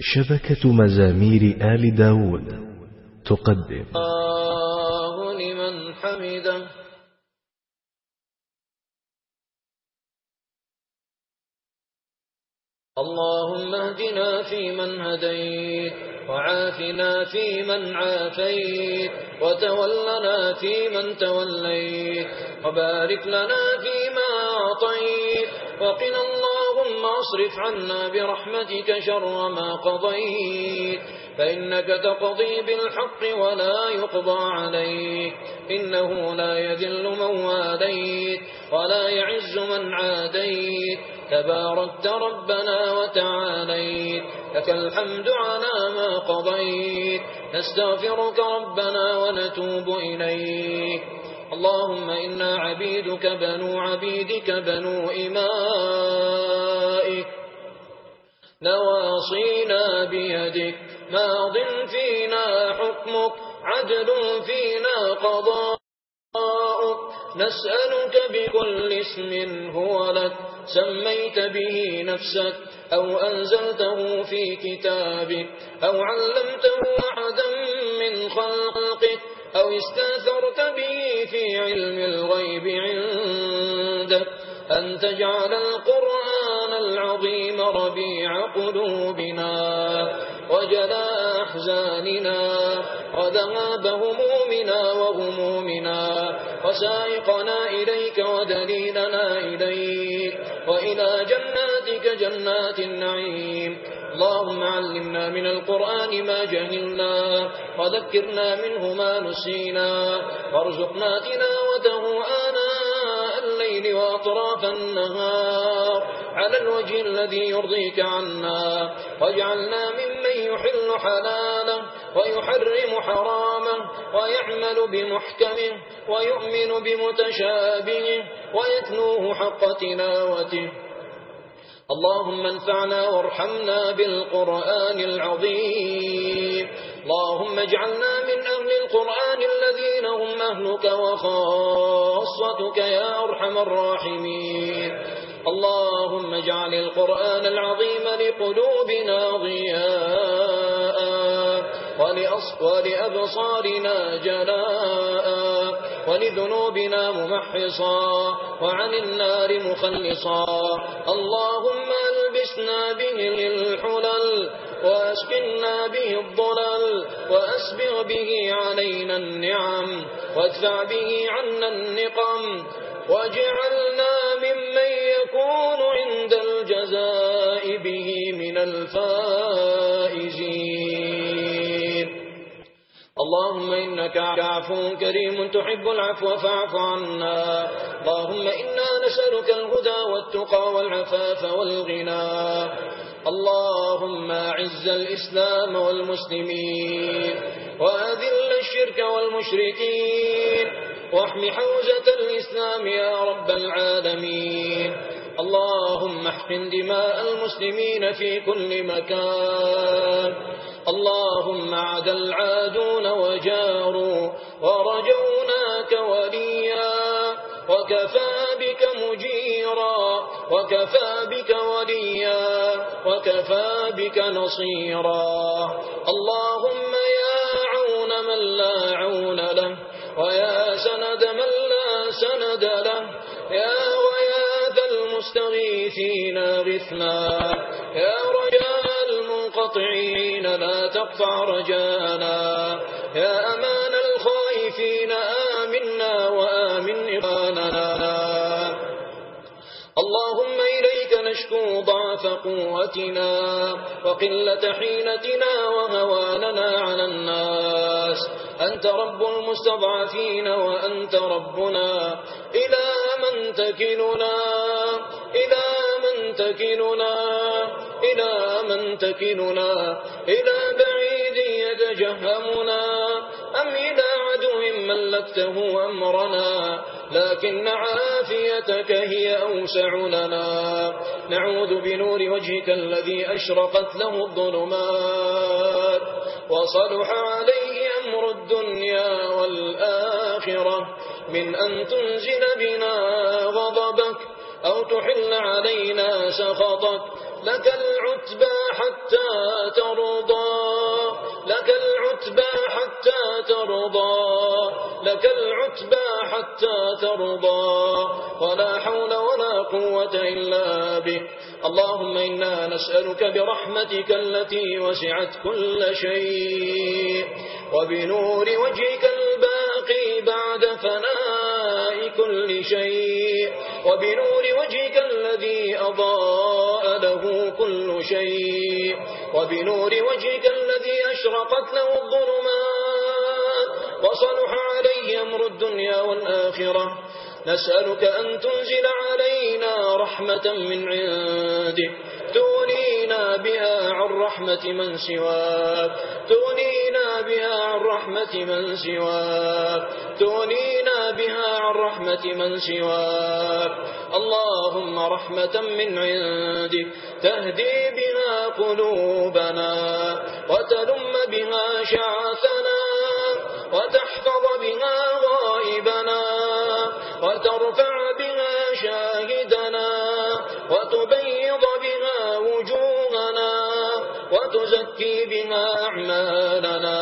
شبكة مزامير آل داود تقدم. الله لمن حمده. اللهم اهدنا فيمن هديت وعافنا فيمن عافيت وتولنا فيمن توليت وبارك لنا فيما أعطيت وقنا الله واصرف عنا برحمتك شر ما قضيت فإنك تقضي بالحق ولا يقضى عليك إنه لا يذل من واليت ولا يعز من عاديت. تباركت ربنا وتعاليت لك الحمد على ما قضيت. نستغفرك ربنا ونتوب إليك. اللهم إنا عبيدك بنو عبيدك بنو إمامك نواصينا بيدك ماض فينا حكمك عدل فينا قضاءك. نسألك بكل اسم هو لك سميت به نفسك أو أنزلته في كتابك أو علمته أحدا من خلقك أو استأثرت به في علم الغيب عندك. أن تجعل القرآن العظيم ربيع قلوبنا وجلاء أحزاننا وذهاب همومنا وغمومنا وسائقنا إليك ودليلنا إليك وإلى جناتك جنات النعيم اللهم علمنا من القرآن ما جهلنا وذكرنا منه ما نسينا وارزقنا تلاوته آمين الليل وأطراف النهار على الوجه الذي يرضيك عنا. واجعلنا ممن يحل حلاله ويحرم حرامه ويعمل بمحكمه ويؤمن بمتشابهه ويتلوه حق تلاوته. اللهم انفعنا وارحمنا بالقرآن العظيم. اللهم اجعلنا من للقرآن الذين هم أهلك وخاصتك يا أرحم الراحمين. اللهم اجعل القرآن العظيم لقلوبنا ضياء ولأبصارنا جلاء ولذنوبنا ممحصا وعن النار مخلصا. اللهم ألبسنا به الحلل وأسقنا به الضلال وأسبغ به علينا النعم وادفع به عنا النقم واجعلنا ممن يكون عند الجزاء به من الفاتح إنك عفو كريم تحب العفو فاعف عنا. اللهم إنا نسألك الهدى والتقى والعفاف والغنى. اللهم عز الإسلام والمسلمين وأذل الشرك والمشركين واحم حوزة الإسلام يا رب العالمين. اللهم احقن دماء المسلمين في كل مكان. اللهم عاد العادون وجاروا ورجوناك وليا وكفى بك مجيرا وكفى بك وليا وكفى بك نصيرا اللهم يا عون من لا عون له ويا سند من لا سند له يا ويا ذا المستغيثين غثنا تقطع رجانا يا أمان الخائفين آمنا وآمن إخاننا اللهم إليك نشكو ضعف قوتنا وقلة حينتنا وهواننا على الناس. أنت رب المستضعفين وأنت ربنا. إلى من تكلنا؟ إلى من تكلنا؟ إلى من تكلنا؟ إلى جهمنا أم إلى عدو ملكته أمرنا لكن عافيتك هي أوسع لنا. نعوذ بنور وجهك الذي أشرقت له الظلمات. وصلح عليه أمر الدنيا والآخرة. من أن تنزل بنا غضبك أو تحل علينا سخطك لك العتبى حتى ترضى. العتبى حتى ترضى لك العتبى حتى ترضى ولا حول ولا قوة إلا به. اللهم إنا نسألك برحمتك التي وسعت كل شيء وبنور وجهك الباقي بعد فناء كل شيء وبنور وجهك الذي أضاء له كل شيء. وبنور وجهك الذي أشرقت له الظلمات وصلح عليه أمر الدنيا والآخرة. نسألك أن تنزل علينا رحمة من عندك. بها عن رحمة من سواك تغنينا بها عن رحمة من سواك تغنينا بها عن رحمة من سواك. اللهم رحمة من عندك تهدي بها قلوبنا وتلم بها شعثنا وتحفظ بها غائبنا وترفع بها شاهدنا وتبين تزكي بنا أعمالنا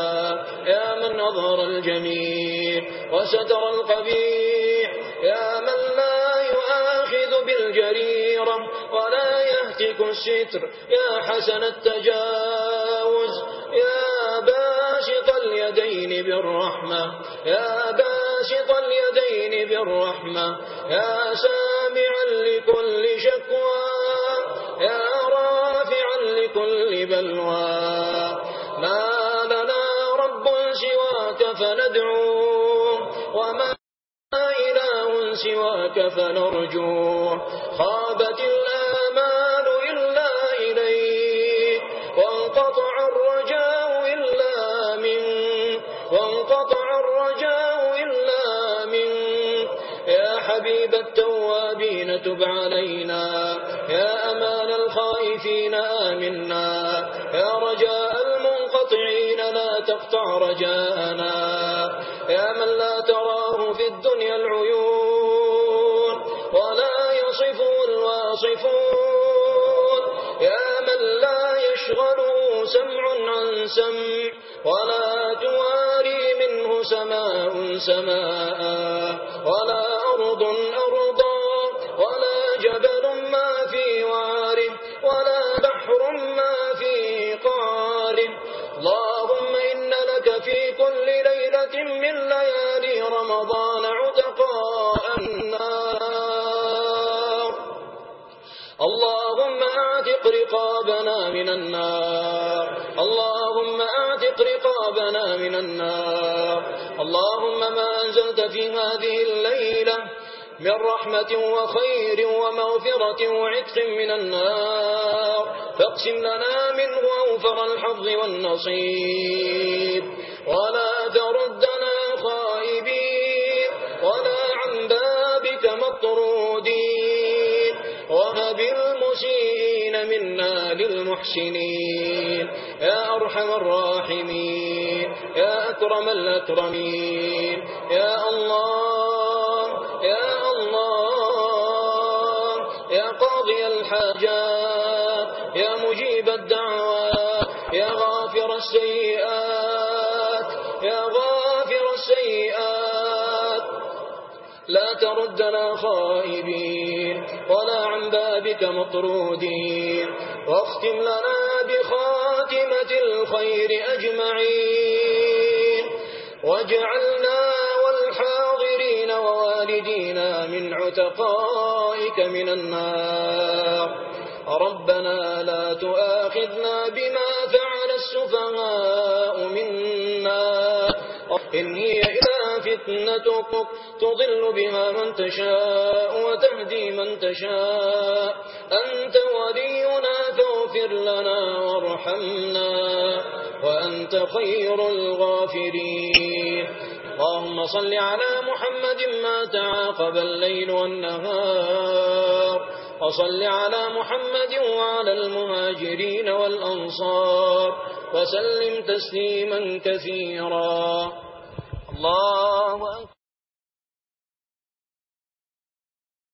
يا من أظهر الجميل وستر القبيح يا من لا يؤاخذ بالجريرة ولا يهتك الستر يا حسن التجاوز يا باسط اليدين بالرحمة يا باسط اليدين بالرحمة يا سامعا لكل شكوى بلوى ما لنا رب سواك فندعو وما إله سواك فنرجو. خابت الله حبيب التوابين تب علينا. يا أمان الخائفين آمنا. يا رجاء المنقطعين لا تقطع رجاءنا. يا من لا تراه في الدنيا العيون ولا يصفه الواصفون. يا من لا يشغله سمع عن سمع ولا تواري منه سماء سماء ولا النار. اللهم آتق رقابنا من النار. اللهم ما أنزلت في هذه الليلة من رحمة وخير ومغفرة وعتق من النار. فاقسم لنا منه أوفر الحظ والنصيب. ولا ترد منا للمحسنين. يا أرحم الراحمين. يا أكرم الأكرمين. يا الله يا الله. يا قاضي الحاجات. يا مجيب الدعوات. يا غافر السيئات. يا غافر السيئات. لا تردنا خائبين. إليك مطرودين واختم لنا بخاتمة الخير أجمعين واجعلنا والحاضرين ووالدينا من عتقائك من النار ربنا لا تؤاخذنا بما فعل السفهاء منا إن هي إلا فتنتك تضل بها من تشاء وتهدي من تشاء. أنت ولينا فاغفر لنا وارحمنا وأنت خير الغافرين. اللهم صل على محمد ما تعاقب الليل والنهار. وصل على محمد وعلى المهاجرين والأنصار. وسلم تسليما كثيرا. الله أكبر